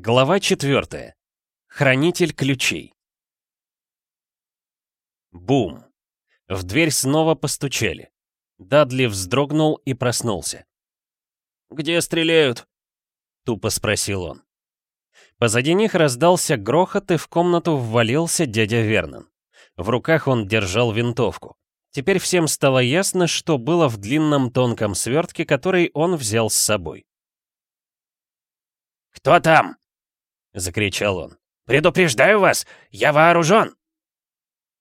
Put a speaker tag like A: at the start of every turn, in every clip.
A: Глава 4. Хранитель ключей. Бум. В дверь снова постучали. Дадли вздрогнул и проснулся.
B: «Где стреляют?»
A: — тупо спросил он. Позади них раздался грохот, и в комнату ввалился дядя Вернон. В руках он держал винтовку. Теперь всем стало ясно, что было в длинном тонком свертке, который он взял с собой.
B: «Кто там?»
A: — закричал он.
B: «Предупреждаю вас, я вооружен!»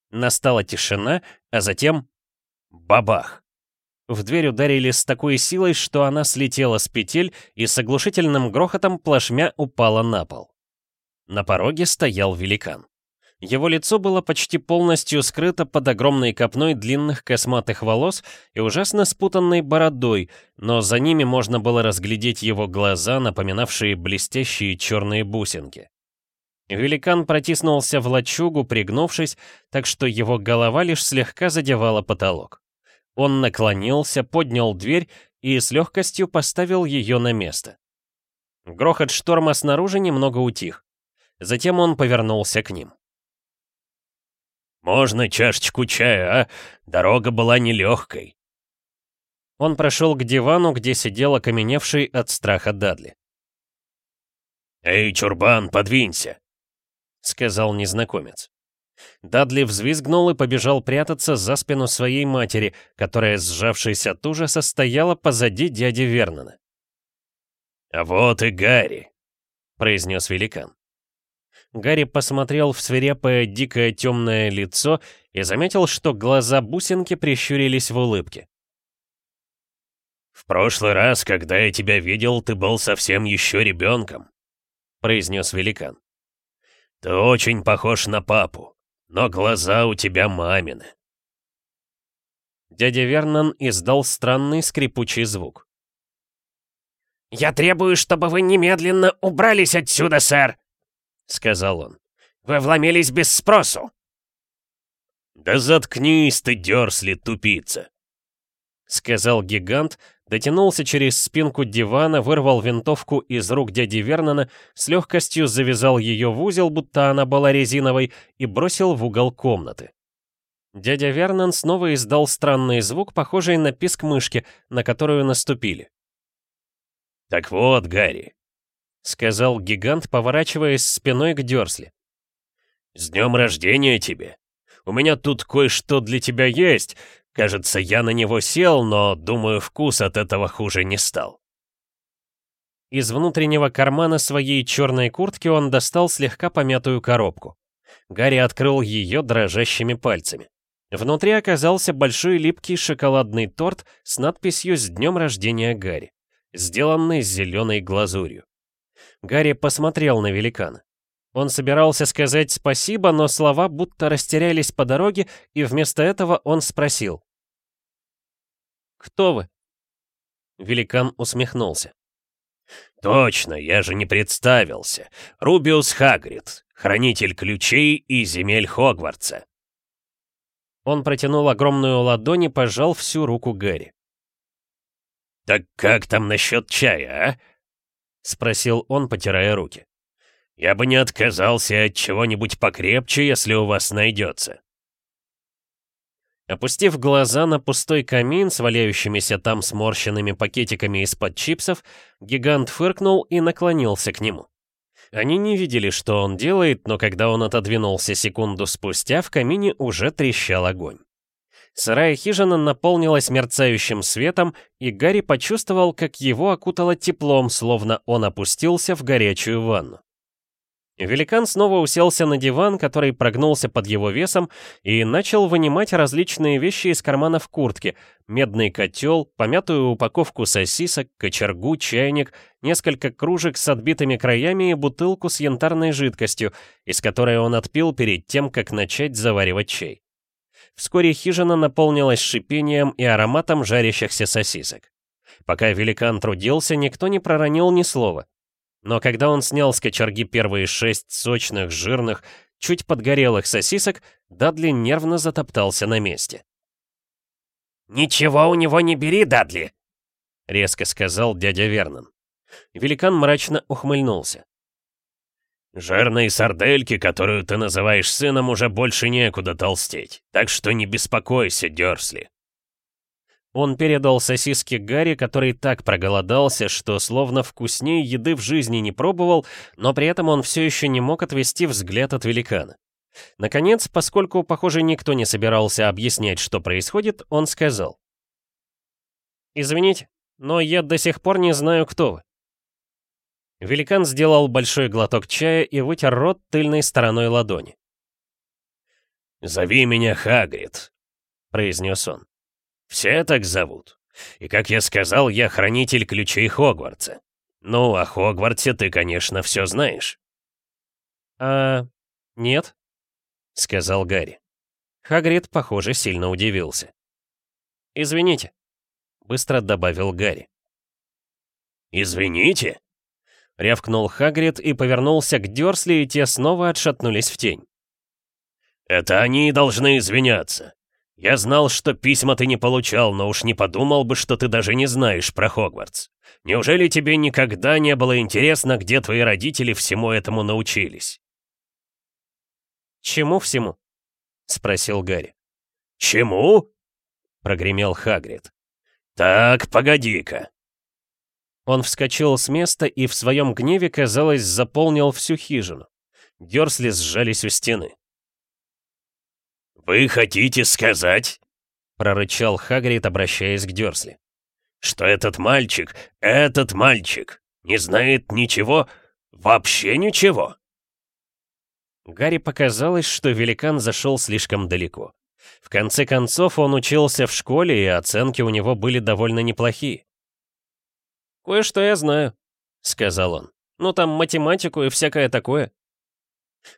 A: Настала тишина, а затем... Бабах! В дверь ударили с такой силой, что она слетела с петель и с оглушительным грохотом плашмя упала на пол. На пороге стоял великан. Его лицо было почти полностью скрыто под огромной копной длинных косматых волос и ужасно спутанной бородой, но за ними можно было разглядеть его глаза, напоминавшие блестящие черные бусинки. Великан протиснулся в лачугу, пригнувшись, так что его голова лишь слегка задевала потолок. Он наклонился, поднял дверь и с легкостью поставил ее на место. Грохот шторма снаружи немного утих. Затем он повернулся к ним.
B: «Можно чашечку чая, а? Дорога была нелегкой».
A: Он прошел к дивану, где сидел окаменевший от страха Дадли.
B: «Эй, чурбан, подвинься!»
A: — сказал незнакомец. Дадли взвизгнул и побежал прятаться за спину своей матери, которая, сжавшись от ужаса, стояла позади дяди Вернона.
B: «А вот и Гарри», — произнес великан.
A: Гарри посмотрел в свирепое дикое темное лицо и заметил, что глаза бусинки прищурились в улыбке.
B: «В прошлый раз, когда я тебя видел, ты был совсем еще ребенком», — произнес великан. «Ты очень похож на папу, но глаза у тебя мамины».
A: Дядя Вернон издал странный скрипучий звук.
B: «Я требую, чтобы вы немедленно убрались отсюда, сэр!» — сказал он. «Вы вломились без спросу!» «Да заткнись ты, дёрсли, тупица!»
A: — сказал гигант, дотянулся через спинку дивана, вырвал винтовку из рук дяди Вернона, с легкостью завязал ее в узел, будто она была резиновой, и бросил в угол комнаты. Дядя Вернон снова издал странный звук, похожий на писк мышки, на которую наступили.
B: «Так вот, Гарри, —
A: сказал гигант, поворачиваясь спиной к Дёрсли.
B: «С днем рождения тебе! У меня тут кое-что для тебя есть. Кажется, я на него сел, но, думаю, вкус от этого хуже не стал».
A: Из внутреннего кармана своей черной куртки он достал слегка помятую коробку. Гарри открыл ее дрожащими пальцами. Внутри оказался большой липкий шоколадный торт с надписью «С днем рождения Гарри», сделанный зеленой глазурью. Гарри посмотрел на великана. Он собирался сказать спасибо, но слова будто растерялись по дороге, и вместо этого он спросил. «Кто вы?» Великан усмехнулся.
B: «Точно, я же не представился. Рубиус Хагрид, хранитель ключей и земель Хогвартса».
A: Он протянул огромную ладонь и пожал всю руку Гарри.
B: «Так как там насчет чая, а?
A: — спросил он, потирая руки.
B: «Я бы не отказался от чего-нибудь покрепче, если у вас найдется».
A: Опустив глаза на пустой камин с валяющимися там сморщенными пакетиками из-под чипсов, гигант фыркнул и наклонился к нему. Они не видели, что он делает, но когда он отодвинулся секунду спустя, в камине уже трещал огонь. Сырая хижина наполнилась мерцающим светом, и Гарри почувствовал, как его окутало теплом, словно он опустился в горячую ванну. Великан снова уселся на диван, который прогнулся под его весом, и начал вынимать различные вещи из карманов куртки. Медный котел, помятую упаковку сосисок, кочергу, чайник, несколько кружек с отбитыми краями и бутылку с янтарной жидкостью, из которой он отпил перед тем, как начать заваривать чай. Вскоре хижина наполнилась шипением и ароматом жарящихся сосисок. Пока великан трудился, никто не проронил ни слова. Но когда он снял с кочерги первые шесть сочных, жирных, чуть подгорелых сосисок, Дадли нервно затоптался на месте.
B: «Ничего у него не бери, Дадли!»
A: — резко сказал дядя Вернон. Великан мрачно ухмыльнулся.
B: Жирной сардельки, которую ты называешь сыном, уже больше некуда толстеть, так что не беспокойся, Дёрсли.
A: Он передал сосиски Гарри, который так проголодался, что словно вкуснее еды в жизни не пробовал, но при этом он все еще не мог отвести взгляд от великана. Наконец, поскольку, похоже, никто не собирался объяснять, что происходит, он сказал. «Извините, но я до сих пор не знаю, кто вы». Великан сделал большой глоток чая и вытер рот тыльной стороной ладони.
B: «Зови меня Хагрид», — произнес он. «Все так зовут. И, как я сказал, я хранитель ключей Хогвартса. Ну, о Хогвартсе ты, конечно, все знаешь».
A: «А... нет», — сказал Гарри. Хагрид, похоже, сильно удивился. «Извините», — быстро добавил Гарри.
B: «Извините?»
A: — рявкнул Хагрид и повернулся к Дёрсли, и те снова отшатнулись в тень.
B: «Это они должны извиняться. Я знал, что письма ты не получал, но уж не подумал бы, что ты даже не знаешь про Хогвартс. Неужели тебе никогда не было интересно, где твои родители всему этому научились?»
A: «Чему всему?» — спросил Гарри.
B: «Чему?» — прогремел Хагрид. «Так, погоди-ка.
A: Он вскочил с места и в своем гневе, казалось, заполнил всю хижину. Дёрсли сжались у стены.
B: «Вы хотите сказать?» — прорычал
A: Хагрид, обращаясь к Дёрсли.
B: «Что этот мальчик, этот мальчик, не знает ничего, вообще ничего?»
A: Гарри показалось, что великан зашел слишком далеко. В конце концов, он учился в школе, и оценки у него были довольно неплохие. «Кое-что я знаю», — сказал он. «Ну там математику и всякое такое».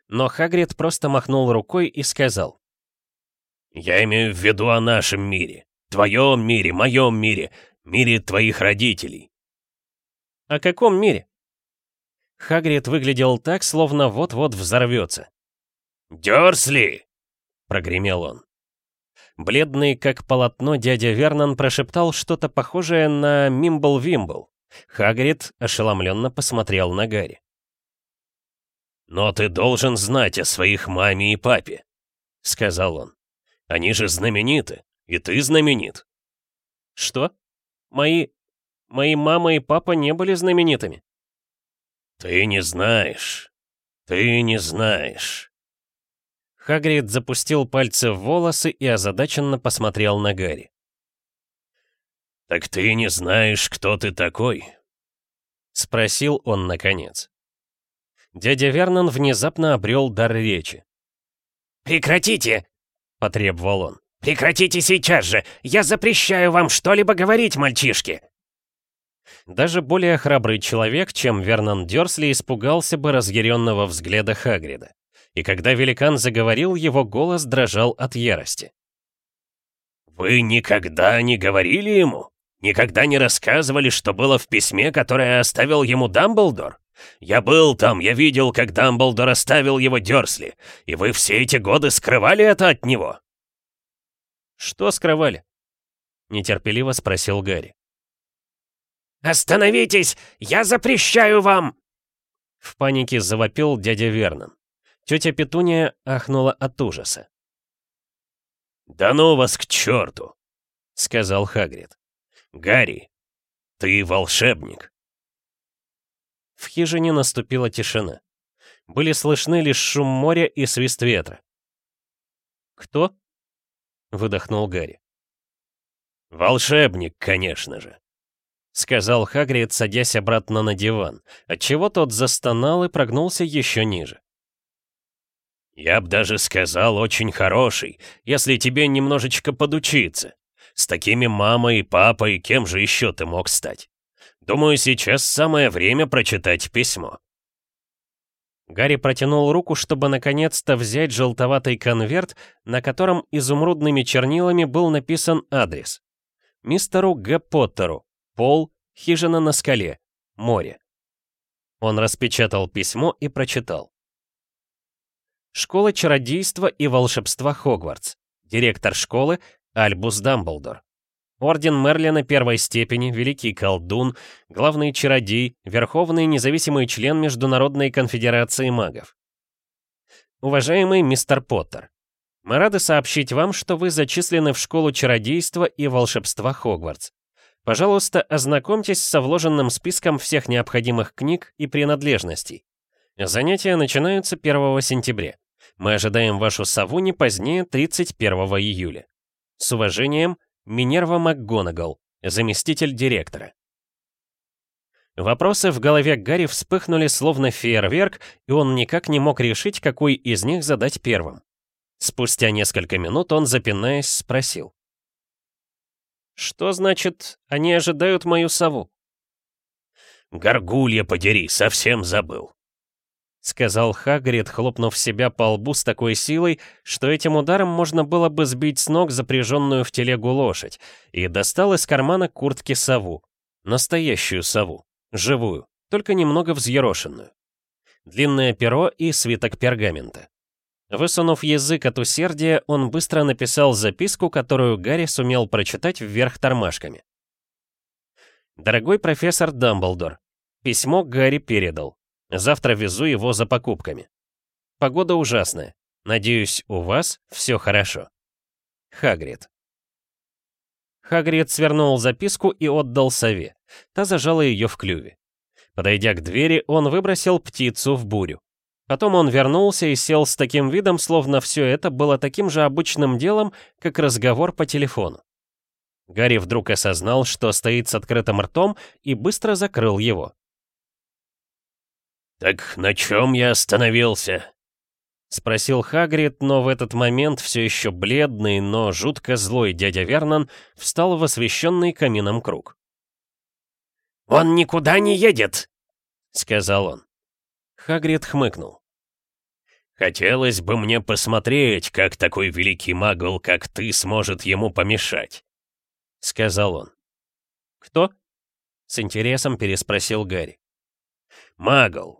A: Но Хагрид просто махнул рукой и сказал.
B: «Я имею в виду о нашем мире. Твоем мире, моем мире, мире твоих родителей».
A: «О каком мире?» Хагрид выглядел так, словно вот-вот взорвется.
B: «Дёрсли!» — прогремел он.
A: Бледный, как полотно, дядя Вернон прошептал что-то похожее на «мимбл-вимбл». Хагрид ошеломленно посмотрел на Гарри.
B: «Но ты должен знать о своих маме и папе», — сказал он. «Они же знамениты, и ты знаменит».
A: «Что? Мои... мои мама и папа не были знаменитыми?»
B: «Ты не знаешь. Ты не знаешь».
A: Хагрид запустил пальцы в волосы и озадаченно посмотрел на Гарри.
B: «Так ты не знаешь, кто ты такой?» — спросил он наконец.
A: Дядя Вернон внезапно обрел дар речи.
C: «Прекратите!»
A: — потребовал он.
C: «Прекратите сейчас же! Я запрещаю вам что-либо говорить, мальчишки!»
A: Даже более храбрый человек, чем Вернон Дёрсли, испугался бы разъяренного взгляда Хагрида. И когда великан заговорил, его голос дрожал от ярости.
B: «Вы никогда не говорили ему?» Никогда не рассказывали, что было в письме, которое оставил ему Дамблдор? Я был там, я видел, как Дамблдор оставил его Дёрсли, и вы все эти годы скрывали это от него?»
A: «Что скрывали?» — нетерпеливо спросил Гарри.
C: «Остановитесь! Я запрещаю вам!»
A: В панике завопил дядя Вернон. Тетя Петуния ахнула от ужаса.
B: «Да ну вас к черту!» — сказал Хагрид. Гарри, ты волшебник!»
A: В хижине наступила тишина. Были слышны лишь шум моря и свист ветра. «Кто?» — выдохнул Гарри.
B: «Волшебник, конечно же», — сказал Хагрид, садясь обратно на диван, отчего тот застонал и прогнулся еще ниже. «Я б даже сказал, очень хороший, если тебе немножечко подучиться. С такими мамой папой кем же еще ты мог стать? Думаю, сейчас самое время прочитать письмо».
A: Гарри протянул руку, чтобы наконец-то взять желтоватый конверт, на котором изумрудными чернилами был написан адрес. Мистеру Г. Поттеру. Пол. Хижина на скале. Море. Он распечатал письмо и прочитал. Школа чародейства и волшебства Хогвартс. Директор школы Альбус Дамблдор. Орден Мерлина первой степени, Великий Колдун, главный чародей, Верховный независимый член Международной конфедерации магов. Уважаемый мистер Поттер, мы рады сообщить вам, что вы зачислены в школу чародейства и волшебства Хогвартс. Пожалуйста, ознакомьтесь со вложенным списком всех необходимых книг и принадлежностей. Занятия начинаются 1 сентября. Мы ожидаем вашу сову не позднее 31 июля. С уважением, Минерва МакГонагал, заместитель директора. Вопросы в голове Гарри вспыхнули словно фейерверк, и он никак не мог решить, какой из них задать первым. Спустя несколько минут он, запинаясь, спросил. «Что значит, они ожидают мою сову?»
B: «Горгулья подери, совсем забыл», —
A: сказал Хагрид, хлопнув себя по лбу с такой силой, что этим ударом можно было бы сбить с ног запряженную в телегу лошадь, и достал из кармана куртки сову. Настоящую сову. Живую, только немного взъерошенную. Длинное перо и свиток пергамента. Высунув язык от усердия, он быстро написал записку, которую Гарри сумел прочитать вверх тормашками. «Дорогой профессор Дамблдор, письмо Гарри передал. Завтра везу его за покупками. Погода ужасная. Надеюсь, у вас все хорошо. Хагрид. Хагрид свернул записку и отдал сове. Та зажала ее в клюве. Подойдя к двери, он выбросил птицу в бурю. Потом он вернулся и сел с таким видом, словно все это было таким же обычным делом, как разговор по телефону. Гарри вдруг осознал, что стоит с открытым ртом, и быстро закрыл его.
B: «Так на чем я остановился?»
A: Спросил Хагрид, но в этот момент все еще бледный, но жутко злой дядя Вернон встал в освещенный камином круг.
C: «Он никуда не едет!» — сказал он.
A: Хагрид хмыкнул.
B: «Хотелось бы мне посмотреть, как такой великий магл, как ты, сможет ему помешать», — сказал он.
A: «Кто?» — с интересом переспросил Гарри.
B: «Магл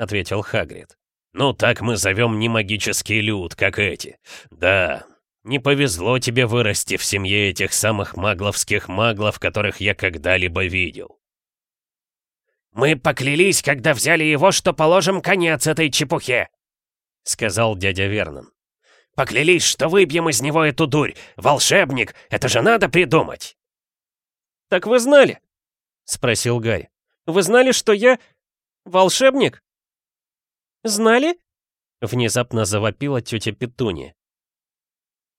B: ответил Хагрид. «Ну, так мы зовем не магический люд, как эти. Да, не повезло тебе вырасти в семье этих самых магловских маглов, которых я когда-либо видел».
C: «Мы поклялись, когда взяли его, что положим конец этой чепухе», — сказал дядя Вернон. «Поклялись, что выбьем из него эту дурь. Волшебник, это же надо придумать!»
A: «Так вы знали?» — спросил Гарри. «Вы знали, что я... волшебник?»
D: «Знали?»
A: — внезапно завопила тетя Петуния.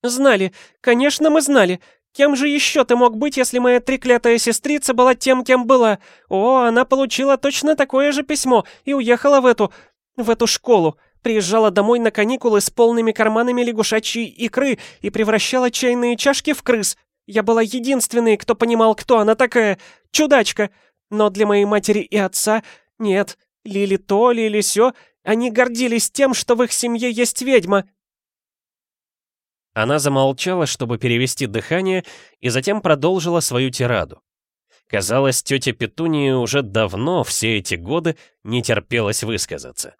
D: «Знали. Конечно, мы знали. Кем же еще ты мог быть, если моя треклятая сестрица была тем, кем была? О, она получила точно такое же письмо и уехала в эту... в эту школу. Приезжала домой на каникулы с полными карманами лягушачьей икры и превращала чайные чашки в крыс. Я была единственной, кто понимал, кто она такая. Чудачка. Но для моей матери и отца... Нет. Лили то, Лили сё, они гордились тем, что в их семье есть ведьма!»
A: Она замолчала, чтобы перевести дыхание, и затем продолжила свою тираду. Казалось, тетя Петуния уже давно, все эти годы, не терпелась высказаться.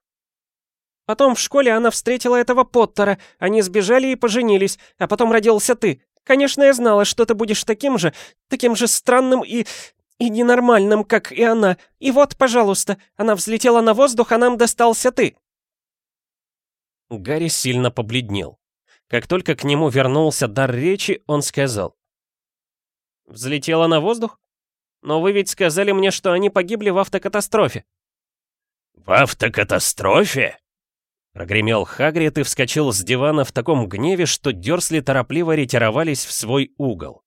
D: «Потом в школе она встретила этого Поттера, они сбежали и поженились, а потом родился ты. Конечно, я знала, что ты будешь таким же, таким же странным и и ненормальным, как и она. И вот, пожалуйста, она взлетела на воздух, а нам достался ты».
A: Гарри сильно побледнел. Как только к нему вернулся дар речи, он сказал. «Взлетела на воздух? Но вы ведь сказали мне, что они погибли в автокатастрофе».
B: «В автокатастрофе?»
A: Прогремел Хагрид и вскочил с дивана в таком гневе, что Дёрсли торопливо ретировались в свой угол.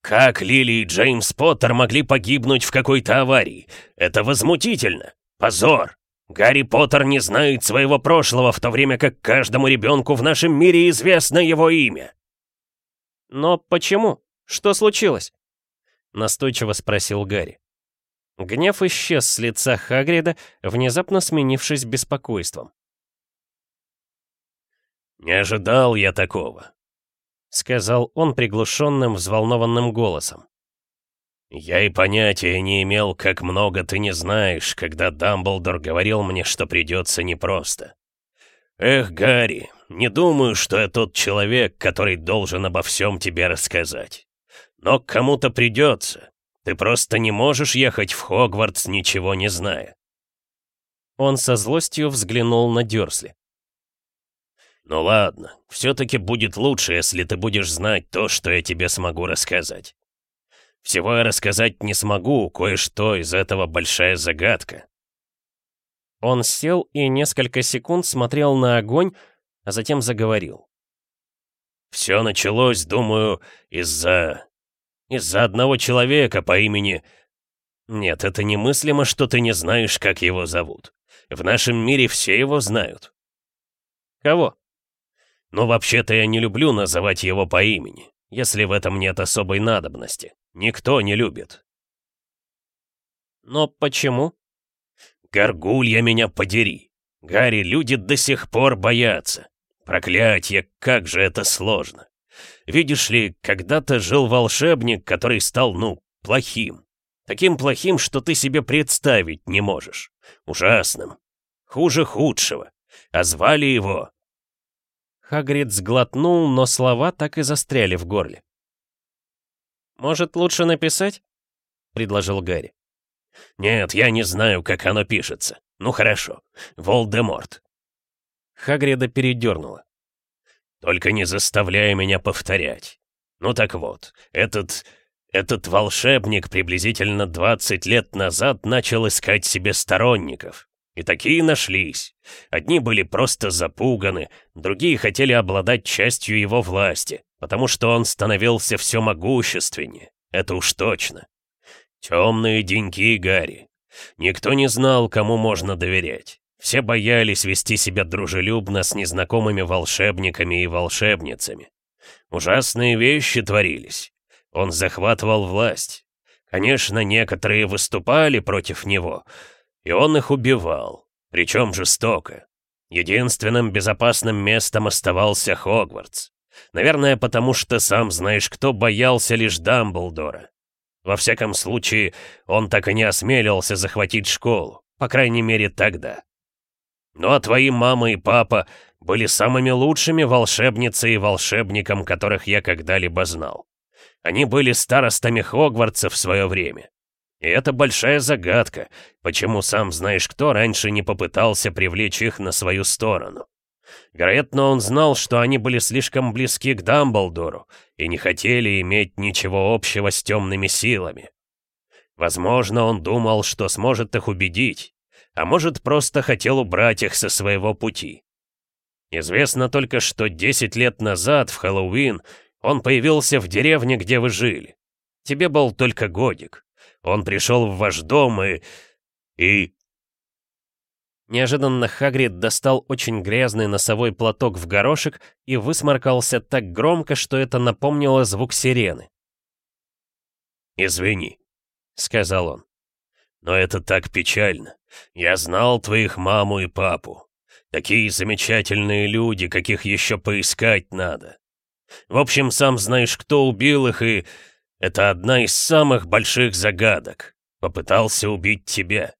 B: Как Лили и Джеймс Поттер могли погибнуть в какой-то аварии? Это возмутительно. Позор. Гарри Поттер не знает своего прошлого, в то время как каждому ребенку в нашем мире известно его имя.
A: Но почему? Что случилось? Настойчиво спросил Гарри. Гнев исчез с лица Хагрида, внезапно сменившись беспокойством.
B: «Не ожидал я такого.
A: — сказал он приглушенным, взволнованным голосом.
B: «Я и понятия не имел, как много ты не знаешь, когда Дамблдор говорил мне, что придется непросто. Эх, Гарри, не думаю, что я тот человек, который должен обо всем тебе рассказать. Но кому-то придется. Ты просто не можешь ехать в Хогвартс, ничего не зная.
A: Он со злостью взглянул на Дёрсли.
B: «Ну ладно, все-таки будет лучше, если ты будешь знать то, что я тебе смогу рассказать. Всего я рассказать не смогу, кое-что из этого большая загадка».
A: Он сел и несколько секунд смотрел на огонь, а затем заговорил.
B: «Все началось, думаю, из-за... из-за одного человека по имени... Нет, это немыслимо, что ты не знаешь, как его зовут. В нашем мире все его знают».
A: «Кого?»
B: Но вообще-то я не люблю называть его по имени, если в этом нет особой надобности. Никто не любит.
A: Но почему?
B: Горгулья меня подери. Гарри, люди до сих пор боятся. Проклятье, как же это сложно. Видишь ли, когда-то жил волшебник, который стал, ну, плохим. Таким плохим, что ты себе представить не можешь. Ужасным. Хуже худшего. А звали его
A: Хагрид сглотнул, но слова так и застряли в горле. «Может, лучше написать?» — предложил Гарри.
B: «Нет, я не знаю, как оно пишется. Ну хорошо. Волдеморт».
A: Хагрида передернула.
B: «Только не заставляй меня повторять. Ну так вот, этот... этот волшебник приблизительно 20 лет назад начал искать себе сторонников. И такие нашлись. Одни были просто запуганы, другие хотели обладать частью его власти, потому что он становился все могущественнее. Это уж точно. Темные деньки Гарри. Никто не знал, кому можно доверять. Все боялись вести себя дружелюбно с незнакомыми волшебниками и волшебницами. Ужасные вещи творились. Он захватывал власть. Конечно, некоторые выступали против него, и он их убивал, причем жестоко. Единственным безопасным местом оставался Хогвартс. Наверное, потому что сам знаешь, кто боялся лишь Дамблдора. Во всяком случае, он так и не осмелился захватить школу, по крайней мере тогда. Ну а твои мама и папа были самыми лучшими волшебницей и волшебником, которых я когда-либо знал. Они были старостами Хогвартса в свое время. И это большая загадка, почему сам знаешь кто раньше не попытался привлечь их на свою сторону. Вероятно, он знал, что они были слишком близки к Дамблдору и не хотели иметь ничего общего с темными силами. Возможно, он думал, что сможет их убедить, а может, просто хотел убрать их со своего пути. Известно только, что 10 лет назад, в Хэллоуин, он появился в деревне, где вы жили. Тебе был только годик. Он пришел в ваш дом и... и...»
A: Неожиданно Хагрид достал очень грязный носовой платок в горошек и высморкался так громко, что это напомнило звук сирены.
B: «Извини», — сказал он. «Но это так печально. Я знал твоих маму и папу. Такие замечательные люди, каких еще поискать надо. В общем, сам знаешь, кто убил их и... Это одна из самых больших загадок. Попытался убить тебя.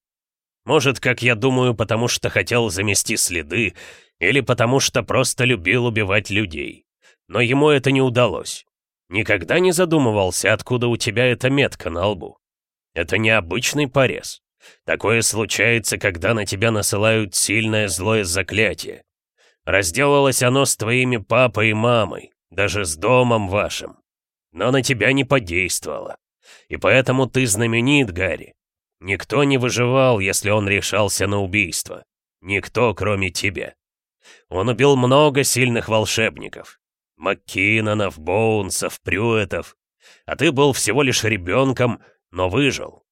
B: Может, как я думаю, потому что хотел замести следы, или потому что просто любил убивать людей. Но ему это не удалось. Никогда не задумывался, откуда у тебя эта метка на лбу. Это необычный порез. Такое случается, когда на тебя насылают сильное злое заклятие. Разделалось оно с твоими папой и мамой, даже с домом вашим но на тебя не подействовало. И поэтому ты знаменит, Гарри. Никто не выживал, если он решался на убийство. Никто, кроме тебя. Он убил много сильных волшебников. Маккинонов, Боунсов, Прюэтов. А ты был всего лишь ребенком, но выжил.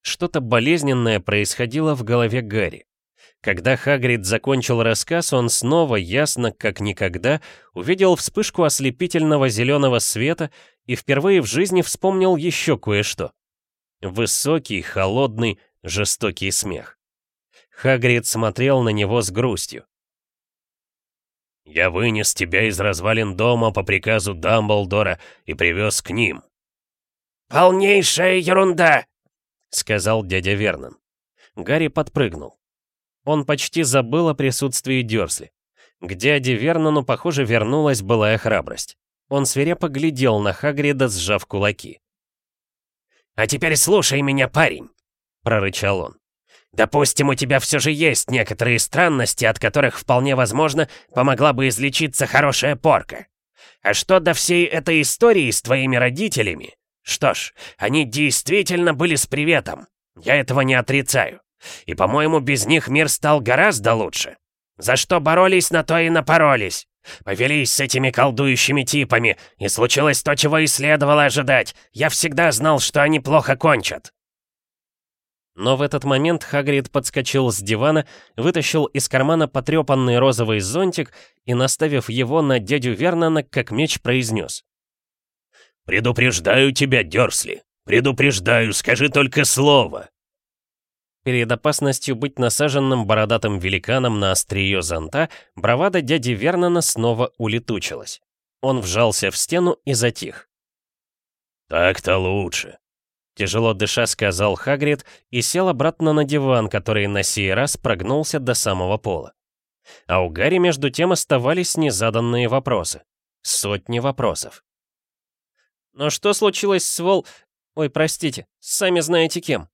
A: Что-то болезненное происходило в голове Гарри. Когда Хагрид закончил рассказ, он снова, ясно как никогда, увидел вспышку ослепительного зеленого света и впервые в жизни вспомнил еще кое-что. Высокий, холодный, жестокий смех. Хагрид смотрел на него с грустью.
B: «Я вынес тебя из развалин дома по приказу Дамблдора и привез к ним».
C: «Полнейшая ерунда!»
A: — сказал дядя Вернон. Гарри подпрыгнул. Он почти забыл о присутствии Дёрсли. К дяде Вернону, похоже, вернулась былая храбрость. Он свирепо глядел на Хагрида, сжав кулаки.
C: «А теперь слушай меня, парень!» — прорычал он. «Допустим, у тебя все же есть некоторые странности, от которых вполне возможно помогла бы излечиться хорошая порка. А что до всей этой истории с твоими родителями? Что ж, они действительно были с приветом. Я этого не отрицаю. И, по-моему, без них мир стал гораздо лучше. За что боролись, на то и напоролись. Повелись с этими колдующими типами, и случилось то, чего и следовало ожидать. Я всегда знал, что они плохо кончат.
A: Но в этот момент Хагрид подскочил с дивана, вытащил из кармана потрепанный розовый зонтик и, наставив его на дядю Вернона, как меч произнес.
B: «Предупреждаю тебя, Дёрсли! Предупреждаю, скажи только слово!»
A: Перед опасностью быть насаженным бородатым великаном на острие зонта, бравада дяди Вернона снова улетучилась. Он вжался в стену и затих.
B: «Так-то лучше», —
A: тяжело дыша сказал Хагрид и сел обратно на диван, который на сей раз прогнулся до самого пола. А у Гарри между тем оставались незаданные вопросы. Сотни вопросов. «Но что случилось с Вол... Ой, простите, сами знаете кем?»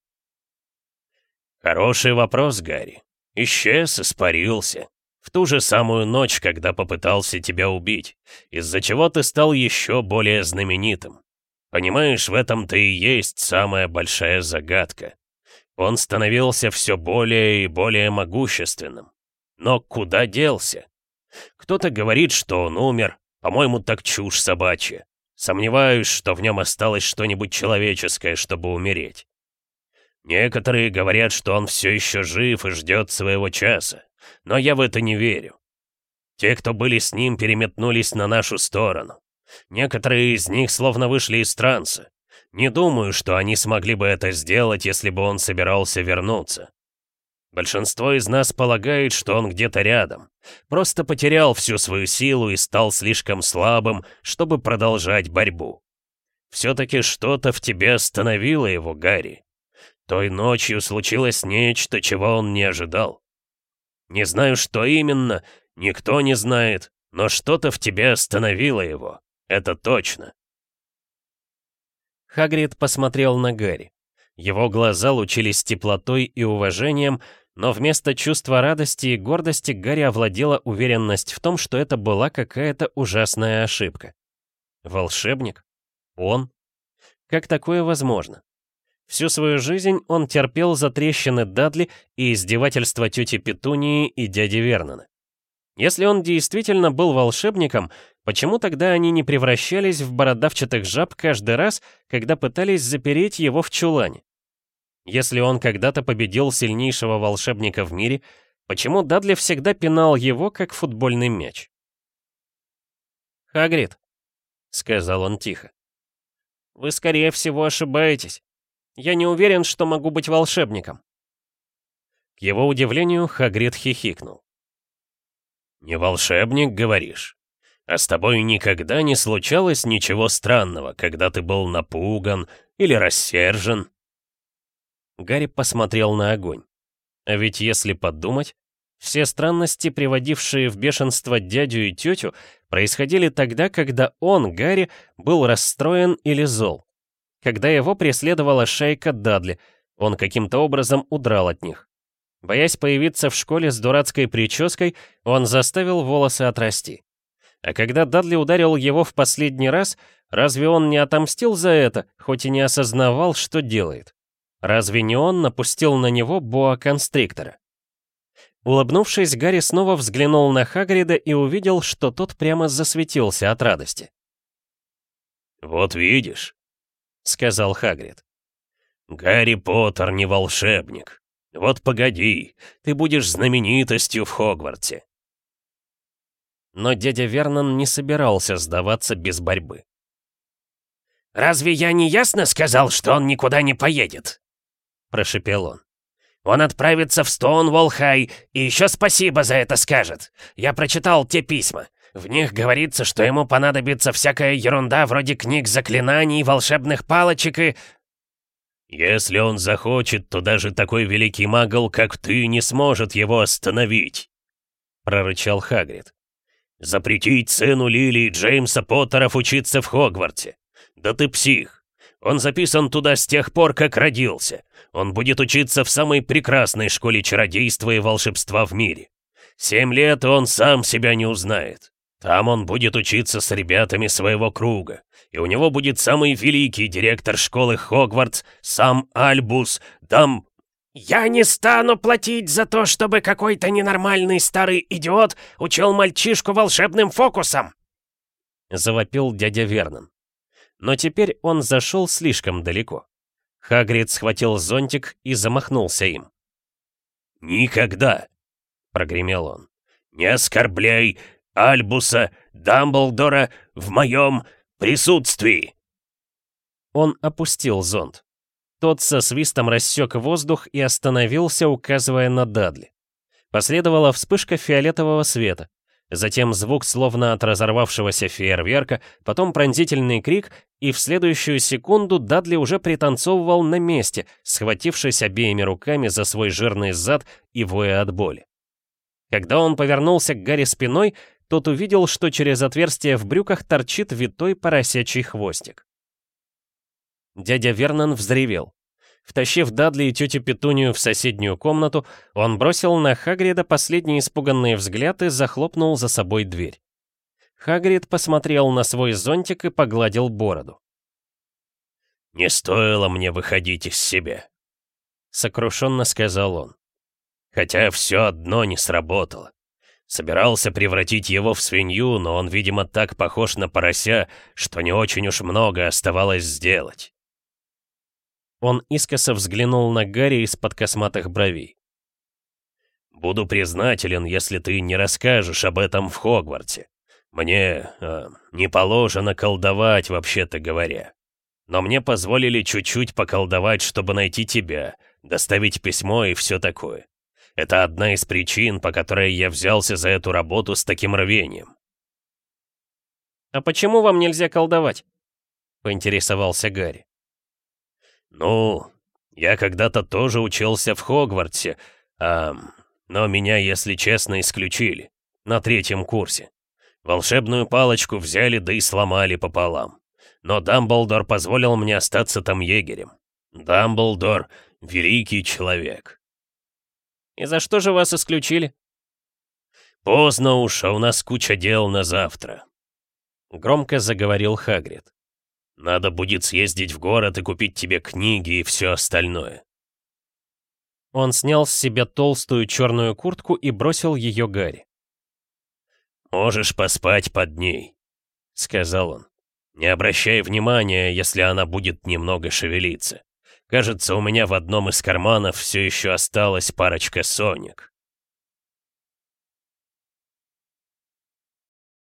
B: «Хороший вопрос, Гарри. Исчез, испарился. В ту же самую ночь, когда попытался тебя убить, из-за чего ты стал еще более знаменитым. Понимаешь, в этом-то и есть самая большая загадка. Он становился все более и более могущественным. Но куда делся? Кто-то говорит, что он умер, по-моему, так чушь собачья. Сомневаюсь, что в нем осталось что-нибудь человеческое, чтобы умереть. Некоторые говорят, что он все еще жив и ждет своего часа, но я в это не верю. Те, кто были с ним, переметнулись на нашу сторону. Некоторые из них словно вышли из транса. Не думаю, что они смогли бы это сделать, если бы он собирался вернуться. Большинство из нас полагает, что он где-то рядом. Просто потерял всю свою силу и стал слишком слабым, чтобы продолжать борьбу. Все-таки что-то в тебе остановило его, Гарри. Той ночью случилось нечто, чего он не ожидал. Не знаю, что именно, никто не знает, но что-то в тебе остановило его. Это точно.
A: Хагрид посмотрел на Гарри. Его глаза лучились теплотой и уважением, но вместо чувства радости и гордости Гарри овладела уверенность в том, что это была какая-то ужасная ошибка. Волшебник? Он? Как такое возможно? Всю свою жизнь он терпел затрещины Дадли и издевательства тети Петунии и дяди Вернона. Если он действительно был волшебником, почему тогда они не превращались в бородавчатых жаб каждый раз, когда пытались запереть его в чулане? Если он когда-то победил сильнейшего волшебника в мире, почему Дадли всегда пинал его, как футбольный мяч? «Хагрид», — сказал он тихо, — «вы, скорее всего, ошибаетесь. Я не уверен, что могу быть волшебником».
B: К его удивлению, Хагрид хихикнул. «Не волшебник, говоришь? А с тобой никогда не случалось ничего странного, когда ты был напуган или рассержен?»
A: Гарри посмотрел на огонь. А ведь если подумать, все странности, приводившие в бешенство дядю и тетю, происходили тогда, когда он, Гарри, был расстроен или зол. Когда его преследовала шайка Дадли, он каким-то образом удрал от них. Боясь появиться в школе с дурацкой прической, он заставил волосы отрасти. А когда Дадли ударил его в последний раз, разве он не отомстил за это, хоть и не осознавал, что делает? Разве не он напустил на него боа-констриктора? Улыбнувшись, Гарри снова взглянул на Хагрида и увидел, что тот прямо засветился от радости.
B: «Вот видишь», — сказал Хагрид. «Гарри Поттер не волшебник. Вот погоди, ты будешь знаменитостью в Хогвартсе».
A: Но дядя Вернон не собирался сдаваться без борьбы.
C: «Разве я не ясно сказал, что он никуда не поедет?» — прошепел он. «Он отправится в Стоунволл-Хай и еще спасибо за это скажет. Я прочитал те письма. В них говорится, что ему понадобится всякая ерунда вроде книг заклинаний, волшебных палочек и...
B: Если он захочет, то даже такой великий магл, как ты, не сможет его остановить, прорычал Хагрид. Запретить сыну Лилии Джеймса Поттеров учиться в Хогвартсе? Да ты псих. Он записан туда с тех пор, как родился. Он будет учиться в самой прекрасной школе чародейства и волшебства в мире. Семь лет он сам себя не узнает. Там он будет учиться с ребятами своего круга. И у него будет самый великий директор школы Хогвартс, сам Альбус, дам...
C: «Я не стану платить за то, чтобы какой-то ненормальный старый идиот учил мальчишку волшебным фокусом!»
A: Завопил дядя Вернон. Но теперь он зашел слишком далеко. Хагрид схватил зонтик и замахнулся им.
B: «Никогда!» — прогремел он. «Не оскорбляй Альбуса, Дамблдора в моем присутствии!»
A: Он опустил зонт. Тот со свистом рассек воздух и остановился, указывая на Дадли. Последовала вспышка фиолетового света. Затем звук словно от разорвавшегося фейерверка, потом пронзительный крик, и в следующую секунду Дадли уже пританцовывал на месте, схватившись обеими руками за свой жирный зад и воя от боли. Когда он повернулся к Гарри спиной, тот увидел, что через отверстие в брюках торчит витой поросячий хвостик. Дядя Вернон взревел. Втащив Дадли и тетю Петунию в соседнюю комнату, он бросил на Хагрида последний испуганный взгляд и захлопнул за собой дверь. Хагрид посмотрел на свой зонтик и погладил бороду.
B: «Не стоило мне выходить из себя», — сокрушенно сказал он. «Хотя все одно не сработало. Собирался превратить его в свинью, но он, видимо, так похож на порося, что не очень уж много оставалось сделать».
A: Он искоса взглянул на Гарри из-под косматых бровей.
B: «Буду признателен, если ты не расскажешь об этом в Хогвартсе. Мне э, не положено колдовать, вообще-то говоря. Но мне позволили чуть-чуть поколдовать, чтобы найти тебя, доставить письмо и все такое. Это одна из причин, по которой я взялся за эту работу с таким рвением».
A: «А почему вам нельзя колдовать?» — поинтересовался Гарри.
B: «Ну, я когда-то тоже учился в Хогвартсе, а, но меня, если честно, исключили. На третьем курсе. Волшебную палочку взяли, да и сломали пополам. Но Дамблдор позволил мне остаться там егерем. Дамблдор — великий человек».
A: «И за что же вас исключили?»
B: «Поздно уж, а у нас куча дел на завтра», — громко заговорил Хагрид. Надо будет съездить в город и купить тебе книги и все остальное».
A: Он снял с себя толстую черную куртку и бросил ее Гарри.
B: «Можешь поспать под ней», — сказал он. «Не обращай внимания, если она будет немного шевелиться. Кажется, у меня в одном из карманов все еще осталась парочка соник».